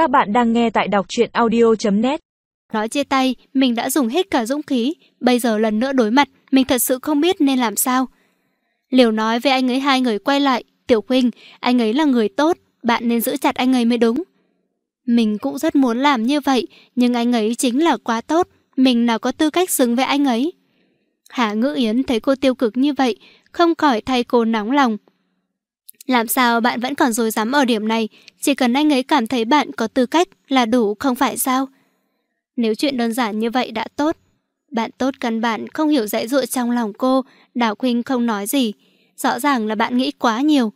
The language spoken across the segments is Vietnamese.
Các bạn đang nghe tại đọc truyện audio.net Nói chia tay, mình đã dùng hết cả dũng khí. Bây giờ lần nữa đối mặt, mình thật sự không biết nên làm sao. Liều nói với anh ấy hai người quay lại. Tiểu Huynh, anh ấy là người tốt, bạn nên giữ chặt anh ấy mới đúng. Mình cũng rất muốn làm như vậy, nhưng anh ấy chính là quá tốt. Mình nào có tư cách xứng với anh ấy. Hạ Ngữ Yến thấy cô tiêu cực như vậy, không khỏi thay cô nóng lòng. Làm sao bạn vẫn còn dối dám ở điểm này, chỉ cần anh ấy cảm thấy bạn có tư cách là đủ không phải sao? Nếu chuyện đơn giản như vậy đã tốt, bạn tốt căn bản không hiểu dãy dụa trong lòng cô, Đào Khuynh không nói gì. Rõ ràng là bạn nghĩ quá nhiều.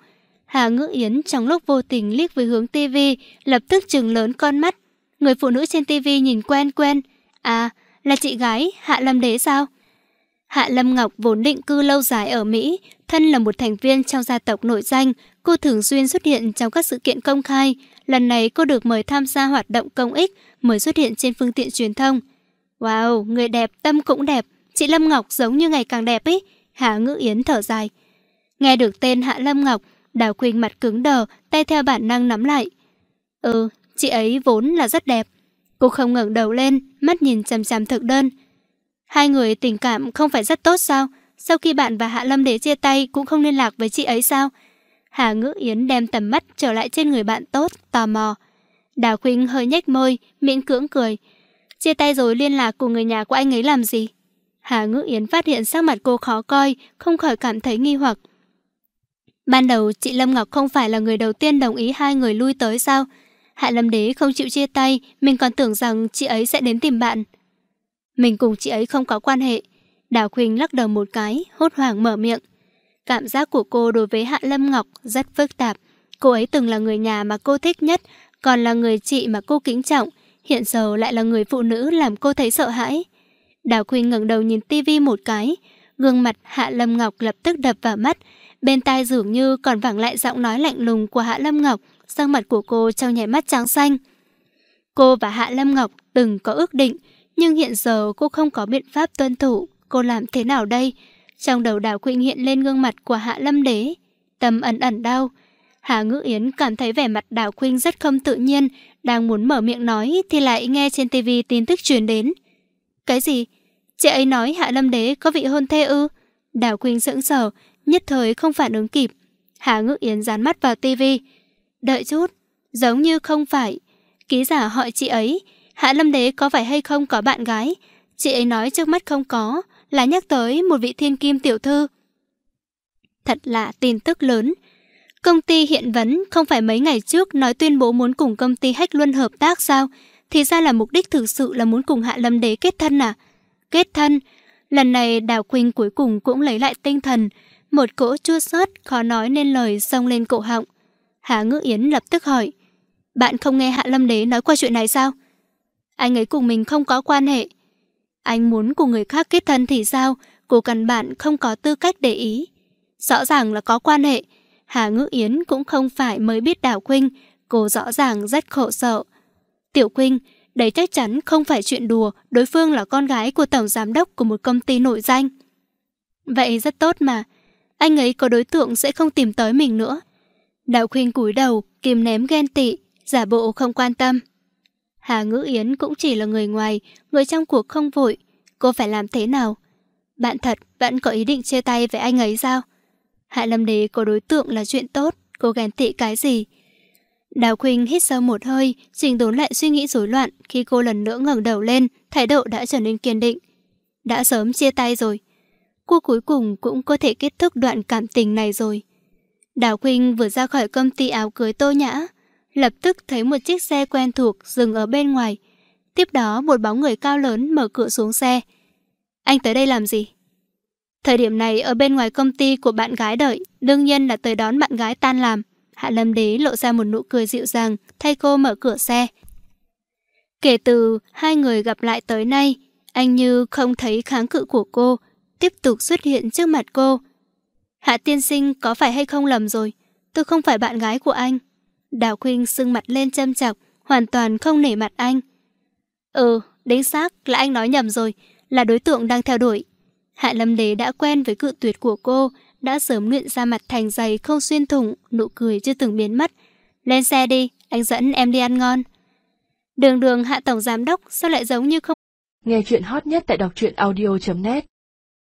Hà Ngữ Yến trong lúc vô tình liếc về hướng tivi, lập tức trừng lớn con mắt. Người phụ nữ trên tivi nhìn quen quen. À, là chị gái Hạ Lâm Đế sao? Hạ Lâm Ngọc vốn định cư lâu dài ở Mỹ, thân là một thành viên trong gia tộc nội danh, cô thường xuyên xuất hiện trong các sự kiện công khai. Lần này cô được mời tham gia hoạt động công ích, mới xuất hiện trên phương tiện truyền thông. Wow, người đẹp, tâm cũng đẹp, chị Lâm Ngọc giống như ngày càng đẹp ý. Hạ Ngữ Yến thở dài. Nghe được tên Hạ Lâm Ngọc, Đào Quỳnh mặt cứng đờ, tay theo bản năng nắm lại. Ừ, chị ấy vốn là rất đẹp. Cô không ngẩng đầu lên, mắt nhìn chằm chằm thực đơn. Hai người tình cảm không phải rất tốt sao? Sau khi bạn và Hạ Lâm Đế chia tay cũng không liên lạc với chị ấy sao? Hà Ngữ Yến đem tầm mắt trở lại trên người bạn tốt, tò mò. Đào Khuynh hơi nhếch môi, miễn cưỡng cười. Chia tay rồi liên lạc cùng người nhà của anh ấy làm gì? Hà Ngữ Yến phát hiện sắc mặt cô khó coi, không khỏi cảm thấy nghi hoặc. Ban đầu chị Lâm Ngọc không phải là người đầu tiên đồng ý hai người lui tới sao? Hạ Lâm Đế không chịu chia tay, mình còn tưởng rằng chị ấy sẽ đến tìm bạn. Mình cùng chị ấy không có quan hệ. Đào Khuynh lắc đầu một cái, hốt hoảng mở miệng. Cảm giác của cô đối với Hạ Lâm Ngọc rất phức tạp. Cô ấy từng là người nhà mà cô thích nhất, còn là người chị mà cô kính trọng, hiện giờ lại là người phụ nữ làm cô thấy sợ hãi. Đào Khuynh ngẩng đầu nhìn tivi một cái, gương mặt Hạ Lâm Ngọc lập tức đập vào mắt, bên tai dường như còn vẳng lại giọng nói lạnh lùng của Hạ Lâm Ngọc, sang mặt của cô trong nhảy mắt trắng xanh. Cô và Hạ Lâm Ngọc từng có ước định, nhưng hiện giờ cô không có biện pháp tuân thủ, cô làm thế nào đây? Trong đầu đào Quỳnh hiện lên gương mặt của Hạ Lâm Đế, tâm ẩn ẩn đau. Hạ Ngữ Yến cảm thấy vẻ mặt đào quỳnh rất không tự nhiên, đang muốn mở miệng nói thì lại nghe trên tivi tin tức truyền đến. Cái gì? Chị ấy nói Hạ Lâm Đế có vị hôn thê ư? Đào quỳnh sững sờ, nhất thời không phản ứng kịp. Hạ Ngữ Yến dán mắt vào tivi. Đợi chút, giống như không phải. Ký giả hỏi chị ấy, Hạ Lâm Đế có phải hay không có bạn gái? Chị ấy nói trước mắt không có, là nhắc tới một vị thiên kim tiểu thư. Thật là tin tức lớn. Công ty hiện vấn không phải mấy ngày trước nói tuyên bố muốn cùng công ty Hách Luân hợp tác sao? Thì ra là mục đích thực sự là muốn cùng Hạ Lâm Đế kết thân à? Kết thân? Lần này Đào Quỳnh cuối cùng cũng lấy lại tinh thần. Một cỗ chua xót khó nói nên lời xông lên cổ họng. Hạ Ngữ Yến lập tức hỏi. Bạn không nghe Hạ Lâm Đế nói qua chuyện này sao? Anh ấy cùng mình không có quan hệ. Anh muốn cùng người khác kết thân thì sao? Cô căn bản không có tư cách để ý. Rõ ràng là có quan hệ. Hà Ngữ Yến cũng không phải mới biết Đào Quynh. Cô rõ ràng rất khổ sợ. Tiểu Quynh, đấy chắc chắn không phải chuyện đùa. Đối phương là con gái của tổng giám đốc của một công ty nổi danh. Vậy rất tốt mà. Anh ấy có đối tượng sẽ không tìm tới mình nữa. Đào Quynh cúi đầu, kìm ném ghen tị, giả bộ không quan tâm. Hà Ngữ Yến cũng chỉ là người ngoài, người trong cuộc không vội. Cô phải làm thế nào? Bạn thật vẫn có ý định chia tay với anh ấy sao? Hạ Lâm Đế có đối tượng là chuyện tốt, cô ghen tị cái gì? Đào Quỳnh hít sâu một hơi, trình đốn lại suy nghĩ rối loạn khi cô lần nữa ngẩng đầu lên, thái độ đã trở nên kiên định. Đã sớm chia tay rồi. Cô cuối cùng cũng có thể kết thúc đoạn cảm tình này rồi. Đào Quỳnh vừa ra khỏi công ty áo cưới tô nhã, lập tức thấy một chiếc xe quen thuộc dừng ở bên ngoài. Tiếp đó một bóng người cao lớn mở cửa xuống xe. Anh tới đây làm gì? Thời điểm này ở bên ngoài công ty của bạn gái đợi, đương nhiên là tới đón bạn gái tan làm. Hạ Lâm Đế lộ ra một nụ cười dịu dàng, thay cô mở cửa xe. Kể từ hai người gặp lại tới nay, anh như không thấy kháng cự của cô, tiếp tục xuất hiện trước mặt cô. Hạ tiên sinh có phải hay không lầm rồi, tôi không phải bạn gái của anh. Đào Khuynh sưng mặt lên châm chọc, hoàn toàn không nể mặt anh. Ừ, đính xác là anh nói nhầm rồi, là đối tượng đang theo đuổi. Hạ Lâm Đế đã quen với cự tuyệt của cô, đã sớm luyện ra mặt thành dày không xuyên thủng, nụ cười chưa từng biến mất. Lên xe đi, anh dẫn em đi ăn ngon. Đường đường hạ tổng giám đốc sao lại giống như không Nghe chuyện hot nhất tại đọc truyện audio.net